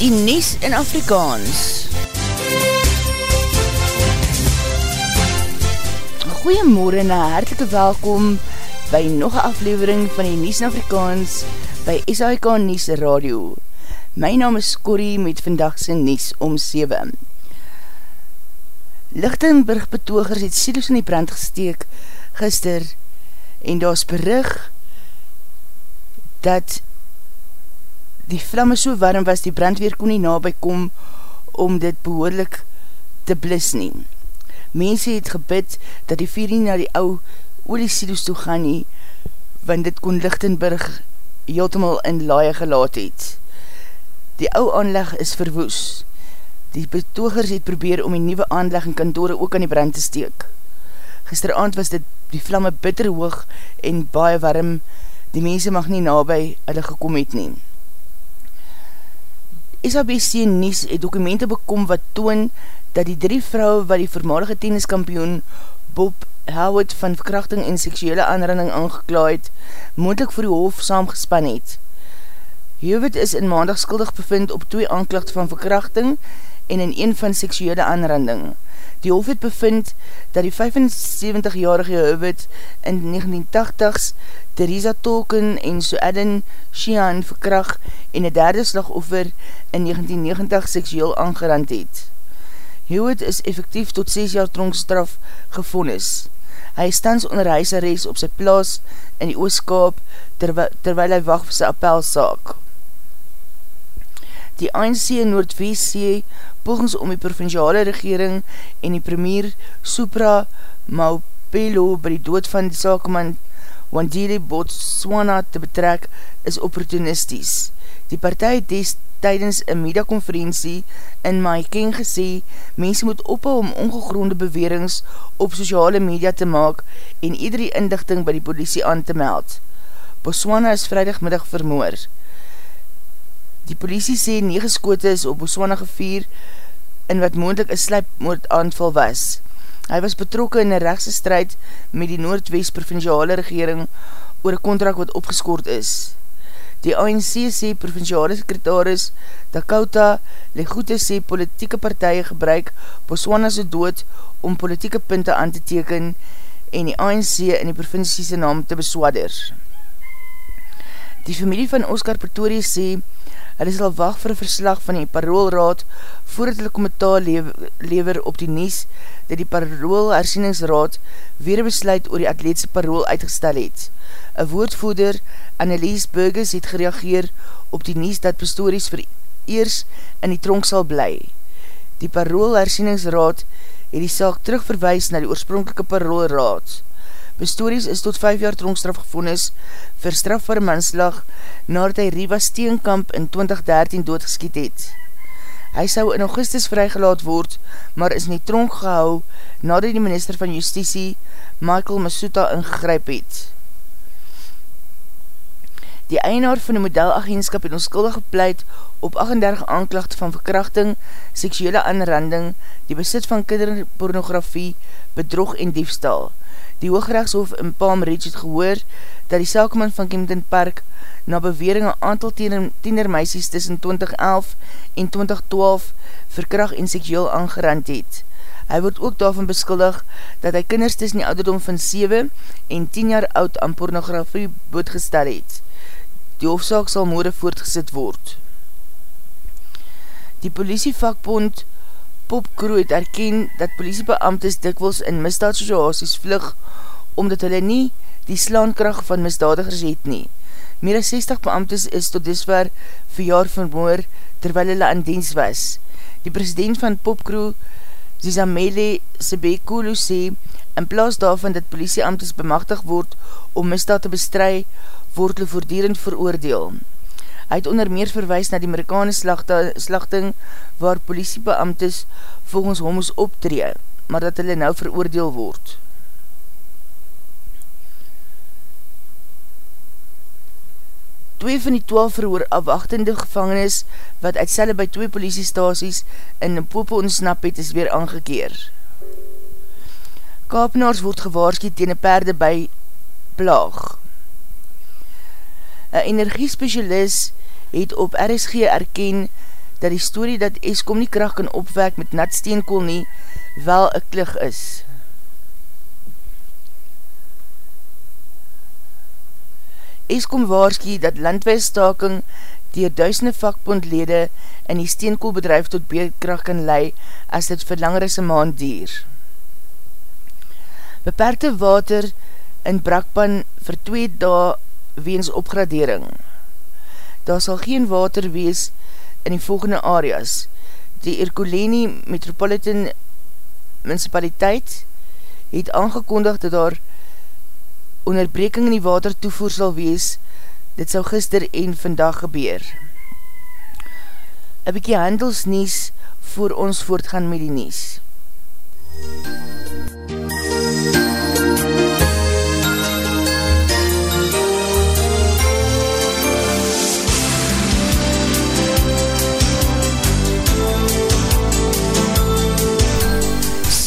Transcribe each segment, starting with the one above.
die Nies in Afrikaans. Goeiemorgen en hartelike welkom by nog een aflevering van die Nies in Afrikaans by SAIK Nies Radio. My naam is Corrie met vandagse Nies om 7. Lichtenburg betogers het silo's in die brand gesteek gister en daar is berig dat die vlamme so warm was, die brandweer kon nie nabij kom om dit behoorlik te blis nie. Mense het gebid dat die vier nie na die ou oliesilo's toe gaan nie, want dit kon Lichtenburg heeltemal in laie gelaat het. Die ou aanleg is verwoes. Die betogers het probeer om die nieuwe aanleg en kantore ook aan die brand te steek. Gisteravond was dit die vlamme bitter hoog en baie warm, die mense mag nie nabij hulle gekom het neem. SABC Nies het dokumente bekom wat toon dat die drie vrouwe wat die voormalige tenniskampioen Bob Howard van verkrachting en seksuele aanranding aangeklaad, moedelijk voor die hof saamgespan het. Howard is in maandag skuldig bevind op twee aanklacht van verkrachting en in een van seksuele aanranding. Die hof het bevind dat die 75-jarige Howard in 1980s Theresa Tolkien en Sueden Sheehan verkracht en een derde slagoffer in 1990 seksueel aangerand het. Hewitt is effectief tot 6 jaar tronkstraf gevonnis. Hy is stans onder huisarrest op sy plaas in die ooskaap terwyl, terwyl hy wacht vir sy appelsaak. Die ANC in Noordwest sê pogings om die provinciale regering en die premier Supra Maupelo by die dood van die sakeman Wandile Botswana te betrek is opportunisties. Die partij het des tydens een mediakonferentie in Maikeng gesê, mense moet ophou om ongegronde bewerings op sociale media te maak en iedere indigting by die politie aan te meld. Botswana is vrijdagmiddag vermoor. Die politie sê 9 skote is op Botswana gevier in wat moendlik een slijpmoord aanval was. Hy was betrokke in een rechtse strijd met die Noordwest provinciale regering oor een contract wat opgeskoord is. Die ANC sê provinciale sekretaris Dakota Legoete sê politieke partije gebruik Botswana's dood om politieke punte aan te teken en die ANC in die provinciese naam te beswadder. Die familie van Oscar Pretorius sê Hulle sal wacht vir verslag van die paroolraad voordat hulle kommentaar lever op die nies dat die parool hersieningsraad weer besluit oor die atletiese parool uitgestel het. Een woordvoeder, Annelies Burgers, het gereageer op die nies dat pastories vir eers in die tronk sal bly. Die parool hersieningsraad het die saak terugverwijs na die oorspronkelike paroolraad. Bestories is tot 5 jaar tronkstraf gevonnis vir strafbare manslag nadat hy Riva Steenkamp in 2013 doodgeskiet het. Hy sou in augustus vrygelaat word, maar is nie tronk gehou nadat die minister van justitie Michael Masuta ingegryp het. Die eienaar van die modelagentskap het onskuldig gepleit op 38 aanklacht van verkrachting, seksuele aanranding, die besit van kinderpornografie, bedrog en diefstal. Die Hoogrechtshof in Palm Ridge het gehoor dat die sakeman van Kempton Park na bewering een aantal tienermeisies tussen 2011 en 2012 verkracht en seksueel aangerand het. Hy word ook daarvan beskuldig dat hy kinders tussen die ouderdom van 7 en 10 jaar oud aan pornografie boodgestel het. Die hoofdzaak sal moorde voortgesit word. Die politievakbond Popkroe het erken dat politiebeamtes dikwels in misdaadsituaties vlug omdat hulle nie die slaankracht van misdadigers het nie. Meer as 60 beamtes is tot disver verjaar vermoor terwyl hulle aan diens was. Die president van Popkroe, Zizamele Sebekulu sê, in plaas daarvan dat politieamtes bemachtig word om misdaad te bestry, word hulle voordierend veroordeel. Hy het onder meer verwijs na die Amerikaanse slachting waar politiebeamtes volgens hom moes optree, maar dat hulle nou veroordeel word. Twee van die twaalf verhoor afwachtende gevangenis wat uitselle by twee politiestasies in Popo ontsnap het is weer aangekeer. Kaapenaars word gewaarskiet tegen perde by plaag. Een energiespecialist het op RSG erken dat die story dat Eskom nie kracht kan opwek met nat steenkool nie, wel een klig is. Eskom waarskie dat landwijsstaking dier duisende vakbondlede in die steenkoolbedrijf tot beerkracht kan lei as dit vir langer as een maand dier. Beperkte water in Brakpan vir twee dae weens opgradering. Daar sal geen water wees in die volgende areas. Die Erkoleni Metropolitan Municipaliteit het aangekondig dat daar onderbreking in die water toevoer sal wees. Dit sal gister en vandag gebeur. Een bykie handelsnies voor ons voortgaan met die nies.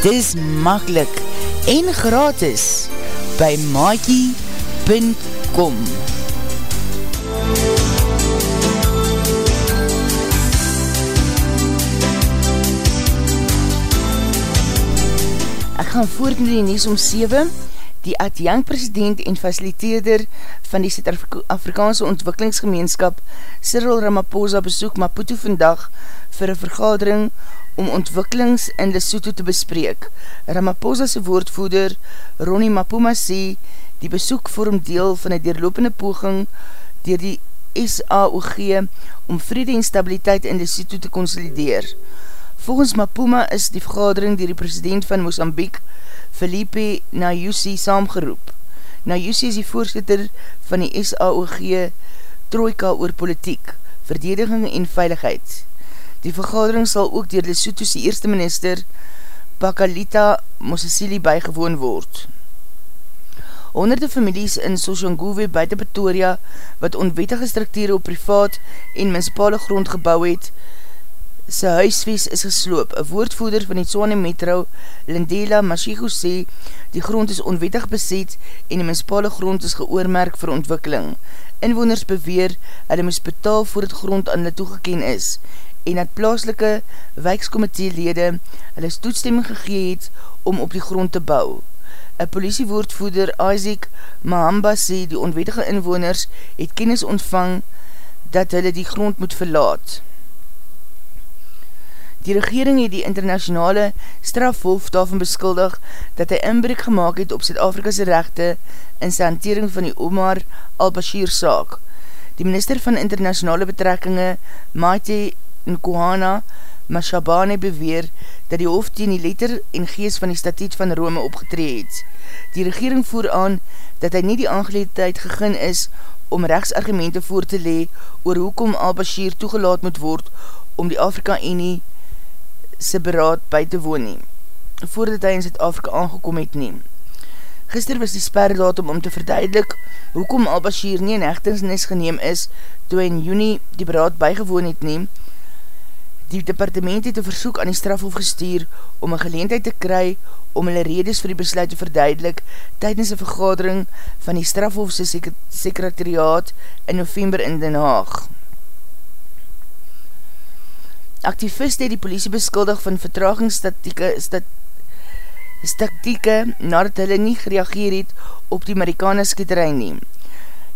Dis makkelijk en gratis by maakie.com Ek gaan voort met die nies om 7. Die adjang president en faciliteerder van die Suid-Afrikaanse ontwikkelingsgemeenskap Cyril Ramaphosa besoek Maputo vandag vir een vergadering om ontwikkelings in Lesotho te bespreek. Ramaphosa's woordvoeder Ronnie Mapuma sê die besoek vorm deel van die deurlopende poging dier die SAOG om vrede en stabiliteit in Lesotho te consolideer. Volgens Mapuma is die vergadering dier die president van Mozambique Felipe Nayusi saamgeroep. Nayusi is die voorzitter van die SAOG Trojka oor politiek, verdediging en veiligheid. Die vergadering sal ook dier Lesotho's eerste minister Pakalita Mosasili bygewoon word. Honderde families in Soshanguwe buiten Pretoria wat onwettige structure op privaat en municipale grond gebouw het, sy huisves is gesloop. Een woordvoeder van die Tswane Metro, Lindela Mashigo sê, die grond is onwettig beset en die municipale grond is geoormerk vir ontwikkeling. Inwoners beweer, hulle moes betaal voor het grond aan hulle toegeken is en dat plaaslike wijkskomiteelede hulle stoetstemming gegee het om op die grond te bou. Een politiewoordvoeder Isaac Mahamba sê die onwetige inwoners het kennis ontvang dat hulle die grond moet verlaat. Die regering het die internationale strafwolf daarvan beskuldig dat hy inbreek gemaakt het op Zuid-Afrikase rechte in sy hantering van die Omar al-Bashir saak. Die minister van internationale betrekkinge, Maite Nkohana Mashabane beweer dat die hoofd teen die letter en gees van die statuut van Rome opgetree het. Die regering voer aan dat hy nie die aangeleedheid gegin is om rechtsargumente voor te lee oor hoekom Al-Bashir toegelaat moet word om die Afrika-Unie se beraad by te woon nie, voordat hy in Zuid-Afrika aangekom het neem. Gister was die sperdatum om te verduidelik hoekom Al-Bashir nie in hechtingsnis geneem is toe hy in juni die beraad bygewoon het neem, Die departement het een versoek aan die strafhof gestuur om een geleentheid te kry om hulle redes vir die besluit te verduidelik tydens een vergadering van die strafhofse sekretariaat in november in Den Haag. Activiste het die politie beskuldig van vertragingsstatieke stat, nadat hulle nie gereageer het op die Amerikaner skieterij neem.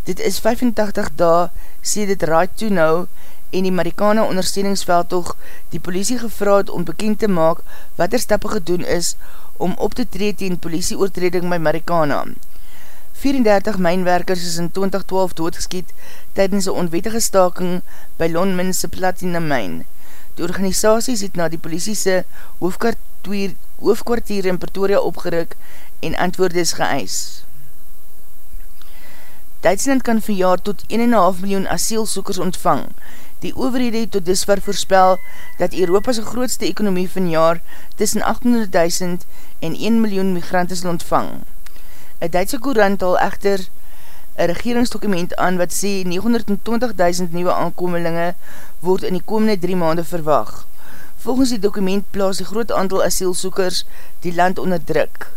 Dit is 85 dae sê dit right to know en die Marikana ondersteuningsveldtog die politie gevraad om bekend te maak wat er stappe gedoen is om op te treed tegen politieoortreding by Marikana. 34 mijnwerkers is in 2012 doodgeskiet tydens een onwettige staking by Lonminse Platina Mine. Die organisaties het na die politiese hoofdkwartier, hoofdkwartier in Pretoria opgeruk en antwoord is geëis. Duitsland kan verjaar tot 1,5 miljoen asielsoekers ontvang. Die overhede het tot disver voorspel dat Europa's grootste ekonomie van jaar tussen 800.000 en 1 miljoen migranten sal ontvang. Een Duitse courant al echter een regeringsdokument aan wat sê 920.000 nieuwe aankomelinge word in die komende drie maande verwag. Volgens die dokument plaas die groot aantal asielsoekers die land onder druk.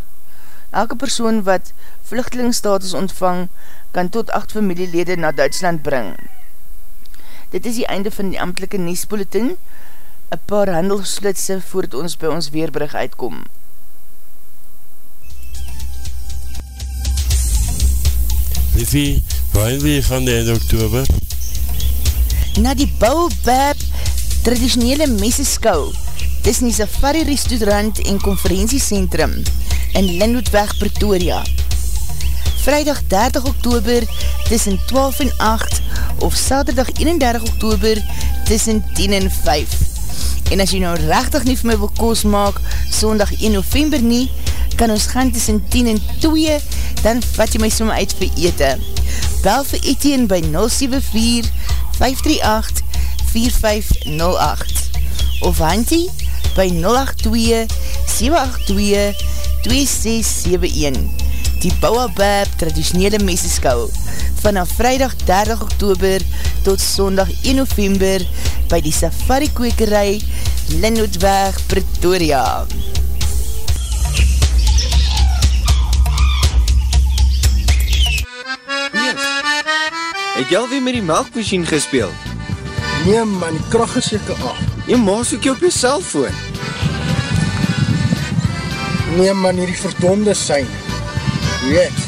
Elke persoon wat vluchtelingstatus ontvang, kan tot 8 familielede na Duitsland bring. Dit is die einde van die amtelike Niesbulletin, een paar handelslitse voordat ons by ons weerbrug uitkom. Liffie, waar wil jy van die einde oktober? Na die Baobab traditionele messeskou, dis in die Safari Restaurant en Conferentiecentrum in Lindhoedweg, Pretoria. Vrijdag 30 oktober tussen 12 en 8 of Saterdag 31 oktober tussen 10 en 5. En as jy nou rechtig nie vir my wil koos maak, sondag 1 november nie, kan ons gaan tussen 10 en 2, dan vat jy my som uit vir ete. Bel vir Etienne by 074-538-4508 of Hantie by 082-782-2671 die Bouwabab traditionele meseskou vanaf vrijdag 30 oktober tot sondag 1 november by die safari kwekerij Linnootweg Pretoria. Het jy alweer met die melkmachine gespeeld? Nee man, die kracht is jyke af. Jy maas ook jy op jy cellfoon. Nee man, hier die verdonde syne weet,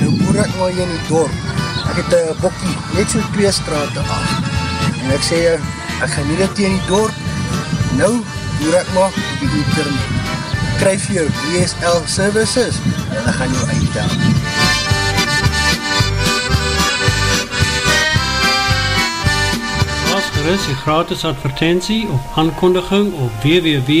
Nou boer ek maar hier in die dorp. Ek het een bokkie, net so twee straten af. En ek sê, ek gaan nie dit hier in die dorp. Nou boer ek maar op die internet. Kryf jou DSL services en ek gaan jou. Pas gerust die gratis advertentie of aankondiging op www.v.co.za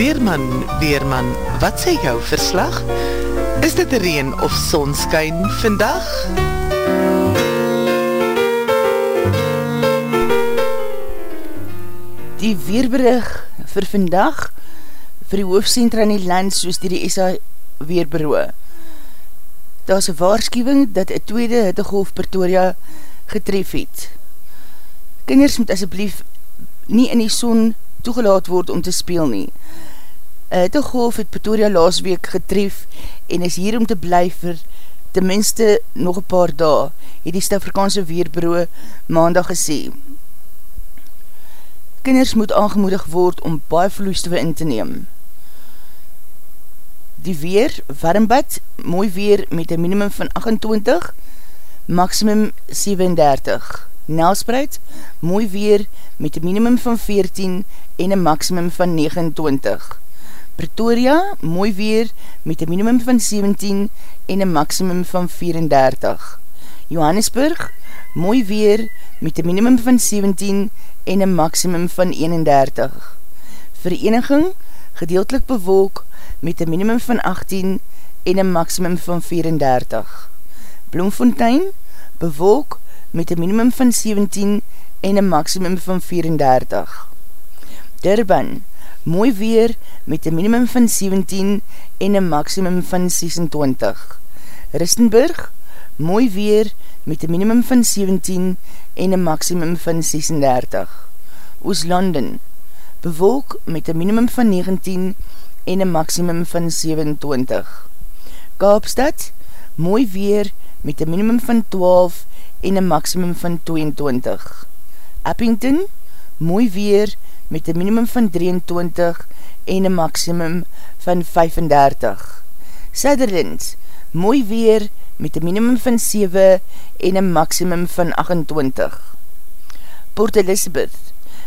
Weerman, Weerman, wat sê jou verslag? Is dit reen of sonskyn vandag? Die weerberig vir vandag vir die hoofdcentra in die land soos die, die SA weerbureau. Daar is een waarschuwing dat een tweede hittegolf Pretoria getref het. Kinders moet asjeblief nie in die son toegelaat word om te speel nie. Hittegolf het Pretoria laas week getref en is hier om te bly vir tenminste nog een paar dae, het die Stafrikaanse Weerbureau maandag gesê. Kinders moet aangemoedig word om baie vloeistofe in te neem. Die weer, warmbad, mooi weer met een minimum van 28, maximum 37. Nelspreid, mooi weer met een minimum van 14 en een maximum van 29. Pretoria, mooi weer met een minimum van 17 en een maximum van 34. Johannesburg, mooi weer met een minimum van 17 en een maximum van 31. Vereniging, gedeeltelik bewolk met een minimum van 18 en een maximum van 34. Bloemfontein, bewolk met een minimum van 17 en een maximum van 34. Durban, mooi weer met een minimum van 17 en een maximum van 26. Ristenburg, mooi weer met een minimum van 17 en een maximum van 36. Ooslanden, bewolk met een minimum van 19 en een maximum van 27. Kaapstad, mooi weer met een minimum van 12 en een maximum van 22. Eppington, mooi weer met een minimum van 23 en een maximum van 35. Sutherland, mooi weer met een minimum van 7 en een maximum van 28. Port Elizabeth,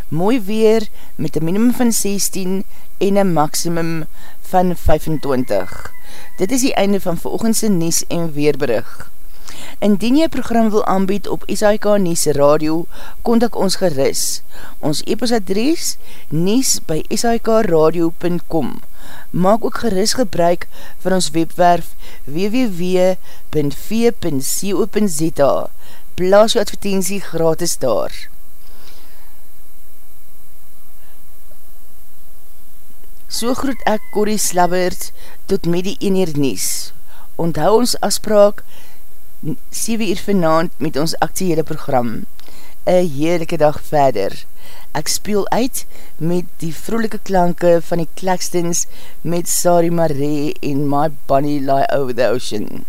mooi weer met een minimum van 16 en een maximum van 25. Dit is die einde van veroogendse Nies en Weerberig. Indien jy program wil aanbied op SIK Nies Radio, kontak ons geris. Ons e-posadres nies by sikradio.com Maak ook geris gebruik van ons webwerf www.v.co.za Plaas jou advertentie gratis daar. So groet ek Corrie Slabbert tot met die eenheer Nies. Onthou ons afspraak 7 uur vanavond met ons actiehede program. Een heerlijke dag verder. Ek speel uit met die vroelike klanke van die Claxtons met Sari Marie en My Bunny Lie Over the Ocean.